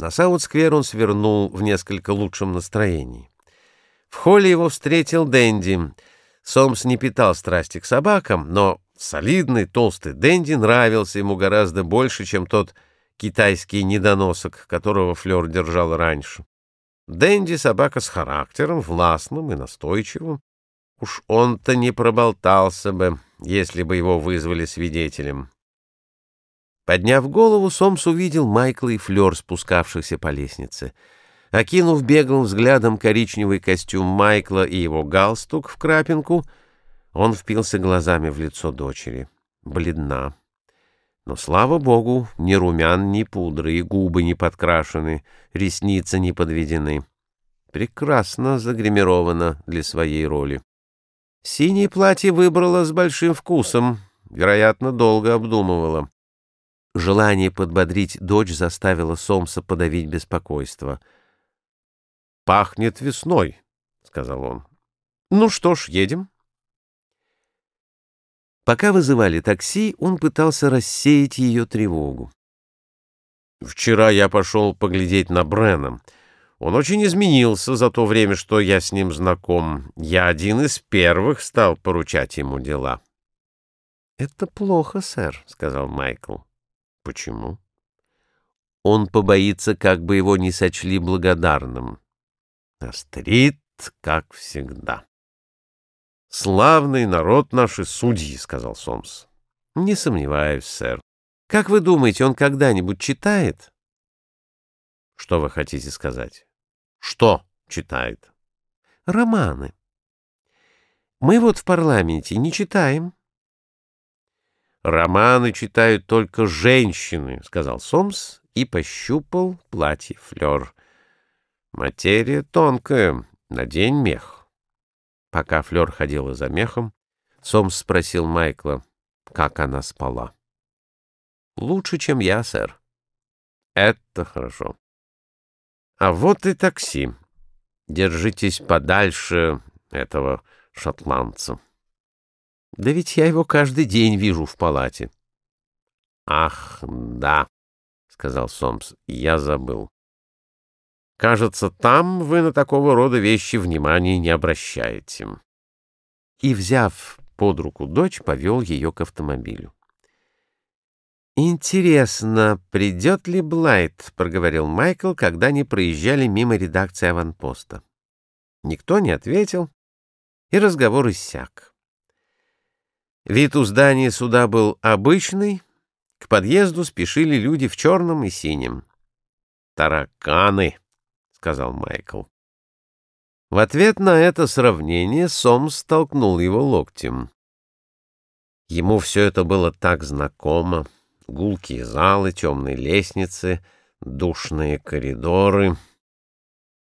На Саут-сквер он свернул в несколько лучшем настроении. В холле его встретил Дэнди. Сомс не питал страсти к собакам, но солидный толстый Дэнди нравился ему гораздо больше, чем тот китайский недоносок, которого Флёр держал раньше. Дэнди — собака с характером, властным и настойчивым. Уж он-то не проболтался бы, если бы его вызвали свидетелем. Подняв голову, Сомс увидел Майкла и Флёр, спускавшихся по лестнице. Окинув беглым взглядом коричневый костюм Майкла и его галстук в крапинку, он впился глазами в лицо дочери. Бледна. Но, слава богу, ни румян, ни пудры, и губы не подкрашены, ресницы не подведены. Прекрасно загримирована для своей роли. Синее платье выбрала с большим вкусом, вероятно, долго обдумывала. Желание подбодрить дочь заставило Сомса подавить беспокойство. «Пахнет весной», — сказал он. «Ну что ж, едем». Пока вызывали такси, он пытался рассеять ее тревогу. «Вчера я пошел поглядеть на Брена. Он очень изменился за то время, что я с ним знаком. Я один из первых стал поручать ему дела». «Это плохо, сэр», — сказал Майкл. Почему? Он побоится, как бы его не сочли благодарным. Острит, как всегда. «Славный народ наши судьи», — сказал Сомс. «Не сомневаюсь, сэр. Как вы думаете, он когда-нибудь читает?» «Что вы хотите сказать?» «Что читает?» «Романы. Мы вот в парламенте не читаем». «Романы читают только женщины», — сказал Сомс и пощупал платье Флёр. «Материя тонкая, надень мех». Пока Флёр ходила за мехом, Сомс спросил Майкла, как она спала. «Лучше, чем я, сэр». «Это хорошо». «А вот и такси. Держитесь подальше этого шотландца». Да ведь я его каждый день вижу в палате. — Ах, да, — сказал Сомс, — я забыл. Кажется, там вы на такого рода вещи внимания не обращаете. И, взяв под руку дочь, повел ее к автомобилю. «Интересно, придет ли Блайт?» — проговорил Майкл, когда они проезжали мимо редакции аванпоста. Никто не ответил, и разговор иссяк. Вид у здания суда был обычный. К подъезду спешили люди в черном и синем. «Тараканы», — сказал Майкл. В ответ на это сравнение Сомс столкнул его локтем. Ему все это было так знакомо. Гулкие залы, темные лестницы, душные коридоры —